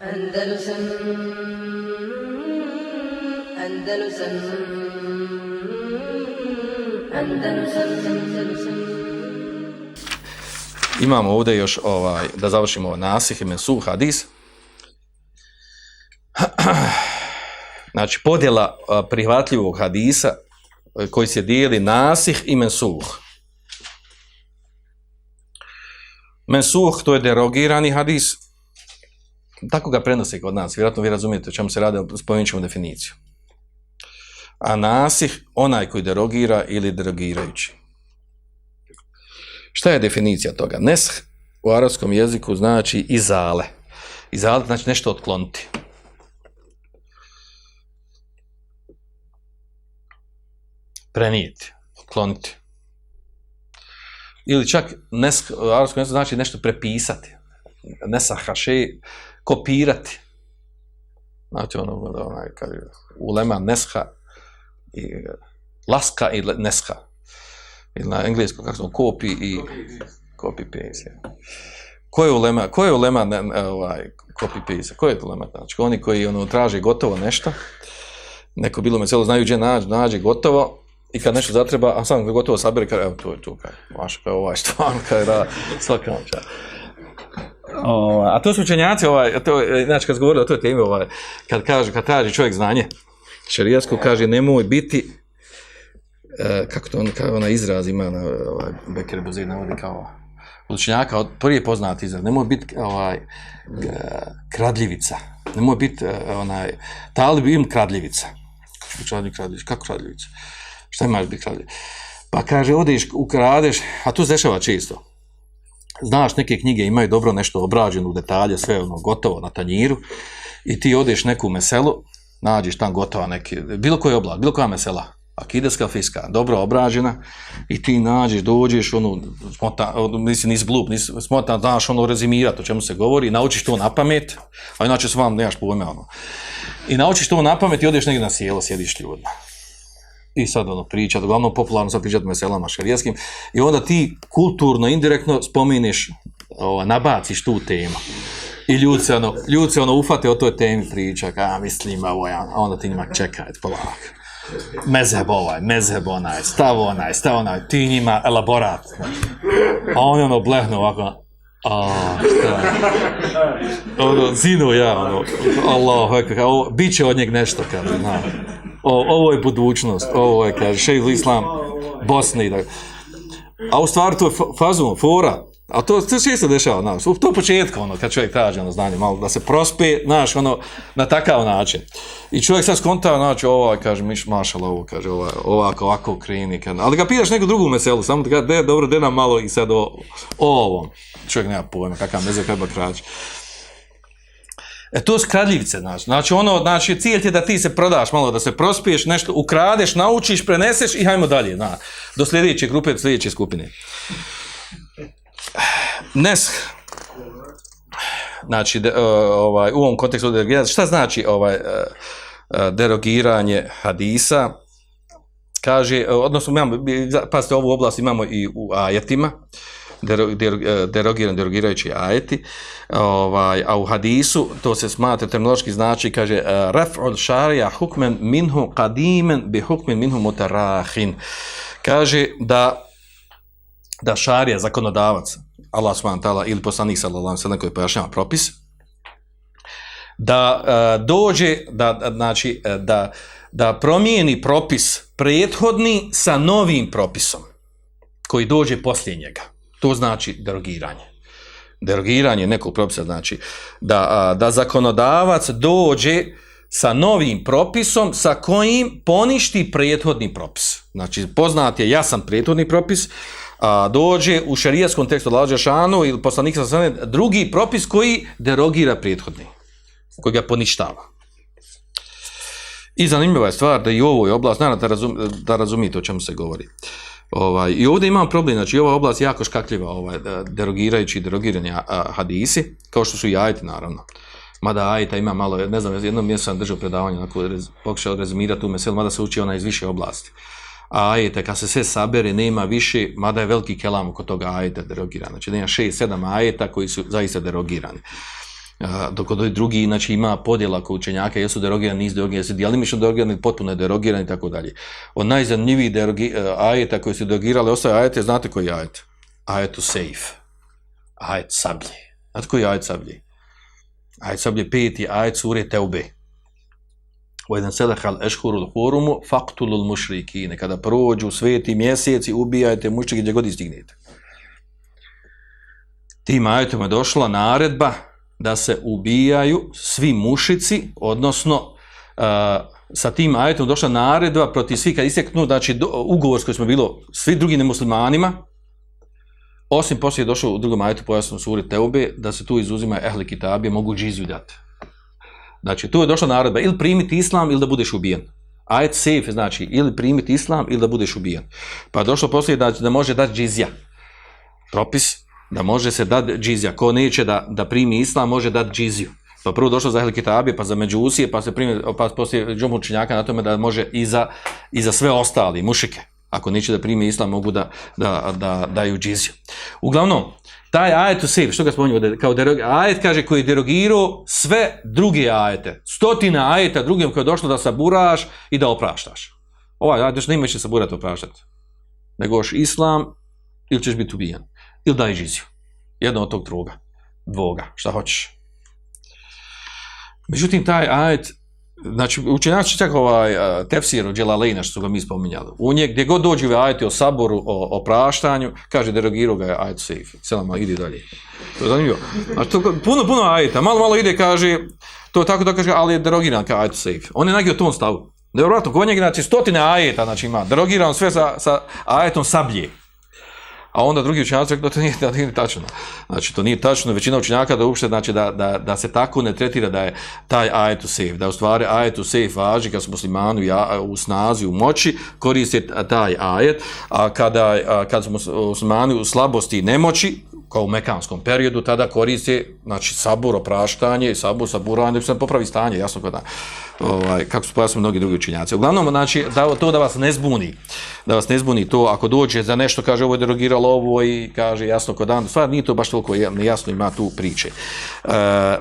Andalusam Andalusam Andalusam Andalusam Imamo ovdje još ovaj da završimo ovaj nasih i mensuh hadis. Znači podjela prihvatljivog hadisa e, koji se dijeli nasih i mensuh. Mensuh to je derogirani hadis. Tako ga prenose kod nas. Vjerojatno vi razumijete o čemu se radi, spomenut ćemo definiciju. A nasih, onaj koji derogira ili derogirajući. Šta je definicija toga? Nesh u arabskom jeziku znači izale. Izale znači nešto otkloniti. Prenijeti, otkloniti. Ili čak nesh u arabskom jeziku znači nešto prepisati. Nesah haše, kopirati. Znači ono, onaj, kad je ulema nesha, i, laska i nesha ili na engleskom kako smo copy i copy paste. Ja. Ko je ulema, ko je ulema ne, ovaj copy paste? Ko je ulema znači oni koji ono traže gotovo nešto. Neko bilo me celo znaju gdje nađe, nađe gotovo i kad nešto zatreba, a sam gotovo sabere kaže evo to je tu kaj. Vaš kao ovaj stvarno kaj da svaka noć. O, a to su učenjaci, ovaj, to, e, znači kad govorili o toj temi, ovaj, kad kaže, kad traži čovjek znanje, šarijasko kaže, nemoj biti e, kako to on kao ona izraz ima na ovaj Beker Buzir navodi kao učenjaka od prvi poznati izraz ne može biti ovaj kradljivica ne može biti e, onaj talib im kradljivica. Učenjak kradljivica? Kako kradljivica? Šta imaš biti kradljivica? pa kaže odeš ukradeš a to se dešava često znaš neke knjige imaju dobro nešto obrađeno u detalje sve ono gotovo na tanjiru i ti odeš neku meselu nađeš tam gotova neki bilo koji oblak bilo koja mesela akideska fiska, dobro obrađena, i ti nađeš, dođeš, ono, smota, mislim, ono, nisi glup, nisi smota, znaš ono rezimirati o čemu se govori, naučiš to na pamet, a inače s vam nemaš pojme, ono. I naučiš to na pamet i odeš negdje na sjelo, sjediš ljudima. I sad ono pričat, uglavnom popularno sad pričat meselama šarijaskim. i onda ti kulturno, indirektno spomeneš, o, ovaj, nabaciš tu temu. I ljudi se ono, ljudi se ono ufate o toj temi priča, a mislim, ovo ja, ono, a onda ti njima čekaj, polako mezheb ovaj, mezheb onaj, stav onaj, stav onaj, ti njima elaborat. A on ono blehno ovako, a šta, ono, zinu ja, ono, Allah, kako, bit će od njeg nešto, kaže, na. O, ovo je budućnost, ovo je, kaže, šejh islam, Bosni, da. A u stvari to je fazum, fora, A to to se dešava, znaš, u to početku, ono, kad čovjek traži ono znanje, malo da se prospe, znaš, ono, na takav način. I čovjek sad skontava, znači, ovo, kaže, miš, mašala ovo, kaže, ovo, ovako, ovako kreni, kad, ali ga pitaš neku drugu meselu, samo da de, dobro, de nam malo i sad o, o ovom. Čovjek nema pojma, kakav meze treba kraći. E to su kradljivce, znači. Znači, ono, znači, cilj ti da ti se prodaš malo, da se prospiješ, nešto ukradeš, naučiš, preneseš i hajmo dalje, na, do sljedeće grupe, do sljedeće skupine. Nesh, znači, de, e, ovaj, u ovom kontekstu derogiranja, šta znači ovaj e, e, derogiranje hadisa? Kaže, odnosno, imamo, pazite, ovu oblast imamo i u ajetima, E, derogiran, derogirajući ajeti, ovaj, a u hadisu, to se smatra terminološki znači, kaže, uh, raf'ul šarija hukmen minhu qadimen bi hukmen minhu mutarahin. Kaže da da šarija, zakonodavac, Allah s.w.t. ili poslanik sallallahu alejhi ve sellem koji pojašnjava propis, da e, dođe, da, znači, e, da, da promijeni propis prethodni sa novim propisom koji dođe poslije njega. To znači derogiranje. Derogiranje nekog propisa znači da, da zakonodavac dođe sa novim propisom sa kojim poništi prethodni propis. Znači, poznat je jasan prethodni propis, a, dođe u šarijaskom tekstu Lađa Šanu ili poslanik sa strane drugi propis koji derogira prethodni, koji ga poništava. I zanimljiva je stvar da i u ovoj oblast, naravno da, razum, da razumijete o čemu se govori. Ovaj, I ovdje imam problem, znači ova oblast je jako škakljiva, ovaj, derogirajući i derogirani hadisi, kao što su i ajeti, naravno. Mada ajeta ima malo, ne znam, jednom mjestu sam držao predavanje, onako, rez, pokušao rezumirati tu meselu, mada se uči ona iz više oblasti ajete, kad se sve sabere, nema više, mada je veliki kelam oko toga ajeta derogirana. Znači, nema šest, sedam ajeta koji su zaista derogirani A, dok kod ovih drugi, znači ima podjela kod učenjaka, jesu derogirani, nisu derogirani, jesu dijelimično derogirani, potpuno derogirani i tako dalje. Od najzanimljivijih derogi, uh, ajeta koji su derogirali, ostaje ajete, znate koji je ajet? Ajetu sejf. Ajet sablje. Znate koji je ajet sablje? Ajet sablje peti, ajet sure teube. وَإِذَنْ سَلَحَ الْأَشْهُرُ الْحُورُمُ فَقْتُلُ الْمُشْرِكِينَ Kada prođu sveti mjeseci, ubijajte mušrike gdje god istignete. Tim ajetom je došla naredba da se ubijaju svi mušici, odnosno uh, sa tim ajetom došla naredba protiv svih kad isteknu, znači do, ugovor s kojim smo bilo svi drugi nemuslimanima, osim poslije je došao u drugom ajetu pojasnom suri Teube, da se tu izuzima ehli kitabije, mogu džiziju dati. Znači, tu je došla naredba, ili primiti islam ili da budeš ubijen. Ajet safe znači ili primiti islam ili da budeš ubijen. Pa došlo poslije da, da može dati džizija. Propis da može se dati džizija. Ko neće da, da primi islam, može dati džiziju. Pa prvo došlo za Ehli Kitabije, pa za Međusije, pa se primi, pa poslije džomu učinjaka na tome da može i za, i za sve ostali, mušike. Ako neće da primi islam, mogu da, da, da daju džiziju. Uglavnom, taj ajet u sebi, što ga spominjamo, kao derog, ajet kaže koji je derogirao sve druge ajete. Stotina ajeta drugim koje je došlo da saburaš i da opraštaš. Ovaj ajet ne imaš saburati opraštati. Nego još islam ili ćeš biti ubijen. Ili daje džiziju. Jedno od tog druga. Dvoga. Šta hoćeš. Međutim, taj ajet Znači, učenjaci čak ovaj uh, tefsir od Dželalejna, što su ga mi spominjali. U nje, gdje god dođu ovaj ajeti o saboru, o, o praštanju, kaže, derogirao ga je ajet safe. Selama, idi dalje. To je zanimljivo. Znači, to, puno, puno ajeta. Malo, malo ide, kaže, to tako da kaže, ali je derogiran kao ajet safe. On je nagio tom stavu. Nevjerojatno, kod njega, znači, stotine ajeta, znači, ima. Derogiran sve sa, sa ajetom sablje. A onda drugi učenjaci rekli da to nije, da nije tačno. Znači, to nije tačno. Većina učenjaka da uopšte, znači, da, da, da se tako ne tretira da je taj ajet u sejf. Da u stvari ajet u sejf važi kad su muslimani ja, u snazi, u moći, koriste taj ajet. A kada, a, kad su muslimani u slabosti i nemoći, kao u mekanskom periodu, tada koriste, znači, sabur, opraštanje, sabur, saburanje, da se popravi stanje, jasno kada, ovaj, kako su pojasnili mnogi drugi učinjaci. Uglavnom, znači, da, to da vas ne zbuni, da vas ne zbuni to, ako dođe za nešto, kaže, ovo je derogiralo ovo i kaže, jasno kod dan, stvar nije to baš toliko jasno, ima tu priče. E, e,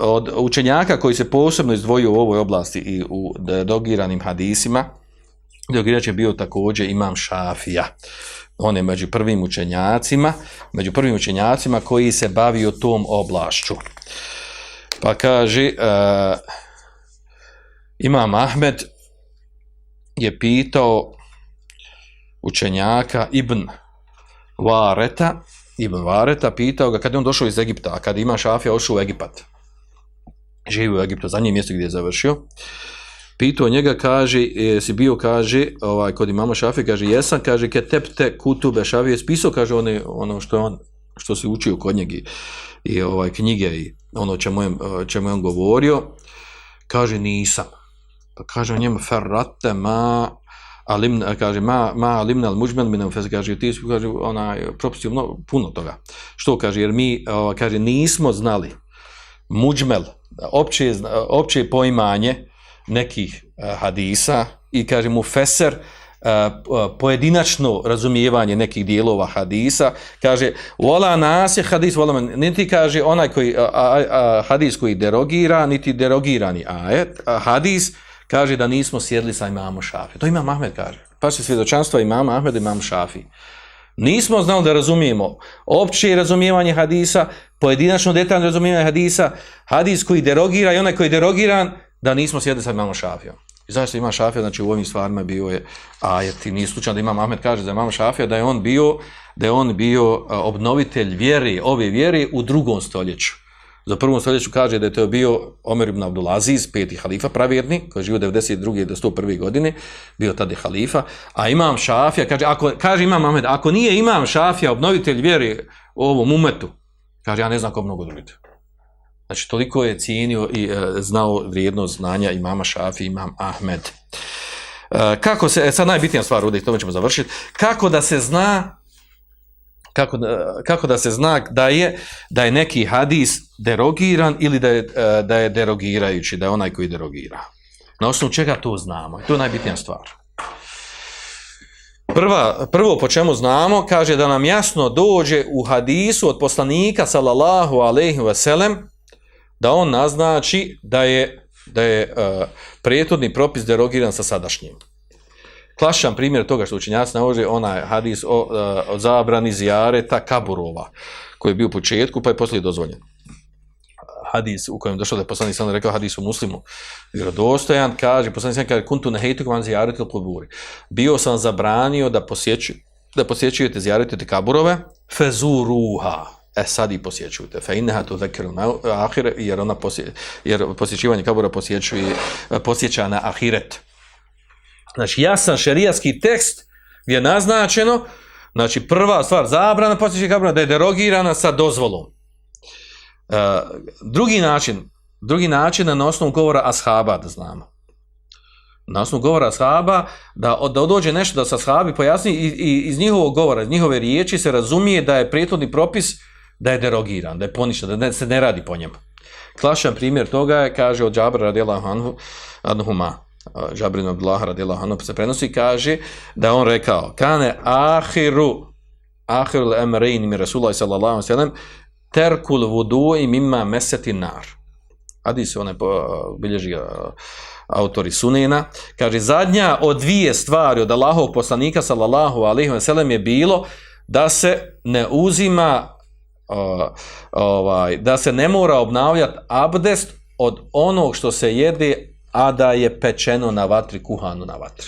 od učenjaka koji se posebno izdvojio u ovoj oblasti i u derogiranim hadisima, derogirač je bio također imam šafija on je među prvim učenjacima, među prvim učenjacima koji se bavio tom oblašću. Pa kaže, uh, Imam Ahmed je pitao učenjaka Ibn Vareta, Ibn Vareta pitao ga kad je on došao iz Egipta, a kad ima šafija, ošao u Egipat. Živi u Egiptu, zadnje mjesto gdje je završio. Uh, pitao njega, kaže, e, si bio, kaže, ovaj, kod imama Šafije, kaže, jesam, kaže, ke tepte kutube Šafije, spisao, kaže, one, ono što je on, što se učio kod njega i, i ovaj, knjige i ono čemu je, čemu je on govorio, kaže, nisam. Pa kaže njemu, ferrate ma, alim, kaže, ma, ma alimna al muđmen minom fez, kaže, ti su, kaže, onaj, propustio mnogo, puno toga. Što kaže, jer mi, ovaj, kaže, nismo znali muđmel, opće, opće poimanje, nekih uh, hadisa i kaže mu feser uh, e, e, pojedinačno razumijevanje nekih dijelova hadisa kaže vola nas je hadis vola men niti kaže onaj koji uh, uh, hadis koji derogira niti derogirani ajet uh, hadis kaže da nismo sjedli sa imamom Šafi to ima Ahmed kaže. Pa se svjedočanstva imama Ahmed imam Šafi nismo znali da razumijemo opće razumijevanje hadisa pojedinačno detaljno razumijevanje hadisa hadis koji derogira i onaj koji je derogiran da nismo sjedli sa imamo šafijom. I zašto ima šafija, znači u ovim stvarima bio je ajet i nije slučajno da imam Ahmed kaže za imam šafija, da je on bio, da je on bio obnovitelj vjeri, ove vjeri u drugom stoljeću. Za prvom stoljeću kaže da je to bio Omer ibn Abdulaziz, peti halifa pravjerni, koji je živio 92. do 101. godine, bio tada halifa, a imam šafija, kaže, ako, kaže imam Ahmed, ako nije imam šafija obnovitelj vjeri u ovom umetu, kaže, ja ne znam ko mnogo drugite. Znači, toliko je cijenio i e, znao vrijednost znanja imama Šafi, imam Ahmed. E, kako se, e, sad najbitnija stvar, Rudi, to ćemo završiti, kako da se zna kako, e, kako da se zna da je da je neki hadis derogiran ili da je, e, da je derogirajući, da je onaj koji derogira. Na osnovu čega to znamo? To je najbitnija stvar. Prva, prvo po čemu znamo, kaže da nam jasno dođe u hadisu od poslanika sallallahu alejhi ve sellem da on naznači da je, da je e, uh, prijetodni propis derogiran sa sadašnjim. Klašan primjer toga što učinjaci navože onaj hadis o, uh, o zabrani zijareta kaburova, koji je bio u početku, pa je poslije dozvoljen. Hadis u kojem došao da je poslanik sam rekao hadis u muslimu, vjerodostojan, kaže, poslanik sam kaže, kuntu nehejtu kvan zijaretu kuburi. Bio sam zabranio da posjeću, da posjećujete zijaretite kaburove, fezuruha, e sad i posjećujte fe inneha tu zekiru jer, ona posje, jer posjećivanje kabura posjećuje, posjeća na ahiret. Znači, jasan šerijatski tekst gdje je naznačeno, znači prva stvar, zabrana posjećanja kabura, da je derogirana sa dozvolom. e, drugi način, drugi način na osnovu govora ashaba, da znamo na osnovu govora ashaba, da, da dođe nešto da sa ashabi pojasni i, i iz njihovog govora, iz njihove riječi se razumije da je prethodni propis da je derogiran, da je poništen, da ne, se ne radi po njemu. Klašan primjer toga je, kaže od Džabra radijelahu anhu, anhuma, Džabrin Abdullah radijelahu anhu, se prenosi, kaže da on rekao, kane ahiru, ahiru emrein mi Rasulaj sallallahu sallam, terkul vudu i mimma meseti nar. Adi one bilježi autori Sunena, kaže, zadnja od dvije stvari od Allahov poslanika, sallallahu alaihi ve sallam, je bilo da se ne uzima, uh, ovaj, da se ne mora obnavljati abdest od onog što se jede, a da je pečeno na vatri, kuhano na vatri.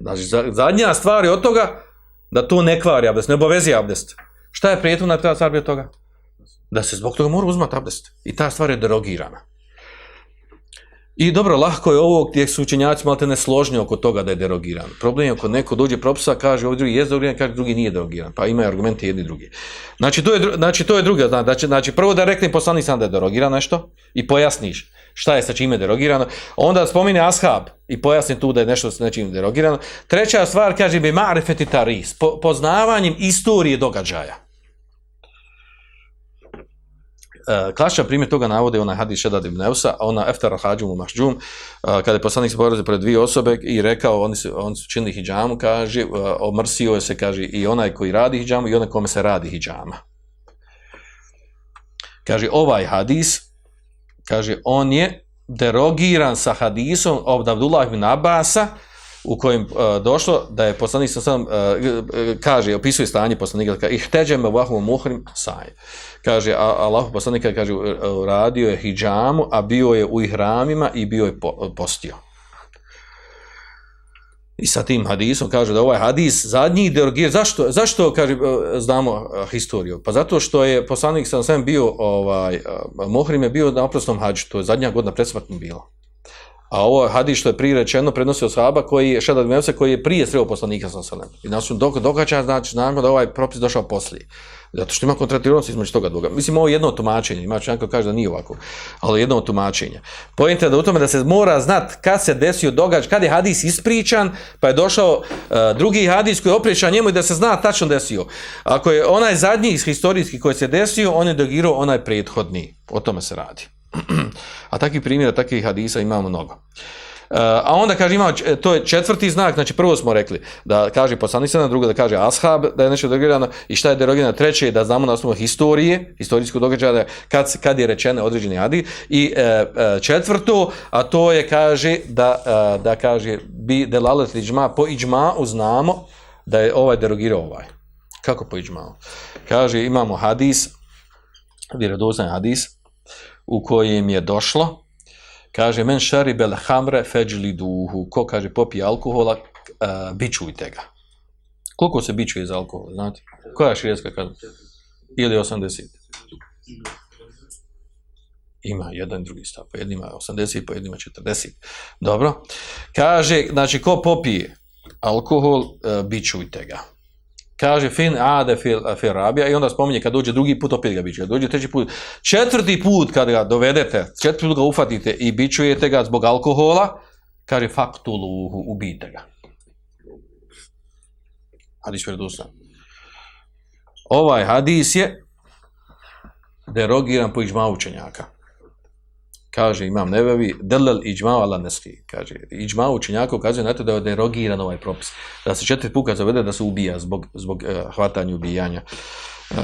Znači, zadnja stvar je od toga da to ne kvari abdest, ne obavezi abdest. Šta je prijetno na ta stvar od toga? Da se zbog toga mora uzmati abdest. I ta stvar je derogirana. I dobro, lahko je ovo gdje su učenjaci malo te nesložni oko toga da je derogiran. Problem je ako neko dođe propisa, kaže ovdje drugi je derogiran, kaže drugi nije derogiran. Pa imaju argumente jedni drugi. Znači to je, znači, to je druga. Znači, znači prvo da rekne poslanik sam da je derogiran nešto i pojasniš šta je sa čime derogirano. Onda spomine ashab i pojasni tu da je nešto sa nečim derogirano. Treća stvar kaže bi marifetitaris, po, poznavanjem istorije događaja. Uh, klasičan primjer toga navode onaj hadis Šedad ibn Neusa, ona eftara hađum u mahđum, e, kada je poslanik se porazio pred dvije osobe i rekao, oni su, oni su činili hijjamu, kaže, e, omrsio je se, kaže, i onaj koji radi hijjamu i onaj kome se radi hijjama. Kaže, ovaj hadis, kaže, on je derogiran sa hadisom od Abdullah ibn Abasa, u kojem uh, došlo da je poslanik sa uh, kaže opisuje stanje poslanika kaže ihteđeme vahu muhrim saj kaže a Allah poslanik kaže radio je hidžamu a bio je u ihramima i bio je po, postio I sa tim hadisom kaže da ovaj hadis zadnji derogir, zašto, zašto kaže, znamo historiju? Pa zato što je poslanik sam sam bio, ovaj, Mohrim je bio na oprosnom hađu, to je zadnja godina predsmrtno bilo. A ovo hadis što je prije rečeno prenosi od sahaba koji je Šedad Mevse koji je prije sreo poslanika sa selem. I nas dok događa znači znamo da ovaj propis došao poslije. Zato što ima kontradiktornost između toga dvoga. Mislim ovo je jedno tumačenje, ima čanko kaže da nije ovako, ali jedno tumačenje. Poenta je da u tome da se mora znat kad se desio događaj, kad je hadis ispričan, pa je došao uh, drugi hadis koji je njemu i da se zna tačno desio. Ako je onaj zadnji iz historijski koji se desio, on je dogirao onaj prethodni. O tome se radi. A takvih primjera, takvih hadisa imamo mnogo. E, a onda kaže imamo, e, to je četvrti znak, znači prvo smo rekli da kaže poslanicana, drugo da kaže ashab, da je nešto derogirano i šta je derogirano, treće je da znamo na osnovu historije, historijskog događaja kad, kad je rečene određeni hadis i e, e, četvrto, a to je kaže da, e, da kaže bi delalet iđma, po iđma uznamo da je ovaj derogirao ovaj. Kako po iđma? Kaže imamo hadis, vjerodostan hadis, u kojem je došlo, kaže, men šari bel hamre feđli duhu, ko kaže popije alkohola, uh, bičujte ga. Koliko se bičuje za alkohol, znate? Koja je širijeska kada? Ili 80? Ima jedan drugi stav, po jednima 80, po jednima 40. Dobro. Kaže, znači, ko popije alkohol, uh, bičujte ga kaže fin ade fil fil i onda spominje kad dođe drugi put opet ga bičuje. Dođe treći put. Četvrti put kad ga dovedete, četvrti put ga ufatite i bičujete ga zbog alkohola, kaže faktuluhu, ubijte ga. Hadis predusan. Ovaj hadis je derogiran po ižma učenjaka kaže imam nevevi, delal iđma ala neski, kaže, iđma učenjaka ukazuje na to da je derogiran ovaj propis, da se četiri puka zavede da se ubija zbog, zbog uh, hvatanja ubijanja, uh,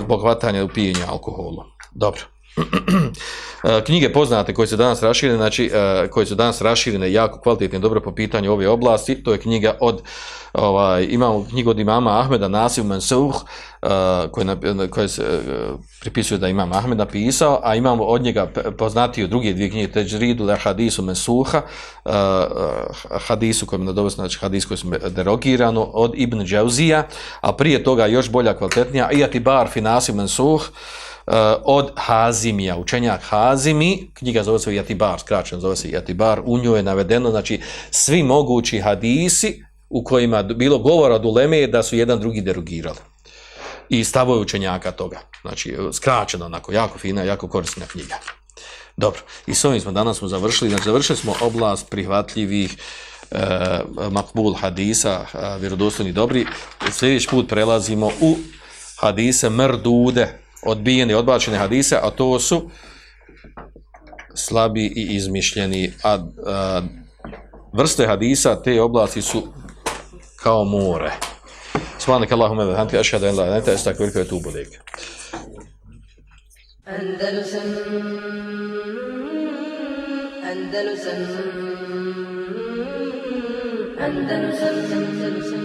zbog hvatanja upijenja alkohola. Dobro. Eh, knjige poznate koje su danas raširene, znači eh, koje su danas raširene jako kvalitetne, dobro po pitanju ove oblasti, to je knjiga od ovaj imamo knjigu od imama Ahmeda Nasif Mansur eh, koja koja se pripisuje da imam Ahmed napisao, a imamo od njega poznatiju druge dvije knjige Tejridu la hadisu Mansuha hadisu kojem nadobosno znači hadis koji je derogirano od Ibn Džauzija, a prije toga još bolja kvalitetnija Atibar fi Nasif Mansur Eh, od Hazimija, učenjak Hazimi, knjiga zove se Jatibar, skraćeno zove se Jatibar, u njoj je navedeno, znači, svi mogući hadisi u kojima bilo govora od uleme da su jedan drugi derogirali. I stavoje učenjaka toga. Znači, skraćeno, onako, jako fina, jako korisna knjiga. Dobro, i s ovim smo danas smo završili. Znači, završili smo oblast prihvatljivih e, makbul hadisa, e, vjerodostojni dobri. Sljedeći put prelazimo u hadise merdude, odbijene, odbačene hadise, a to su slabi i izmišljeni. A, a vrste hadisa te oblasti su kao more. Subhanak Allahumma wa bihamdika ashhadu an la ilaha illa anta astaghfiruka wa atubu ilayk. Andalusam Andalusam Andalusam Andalusam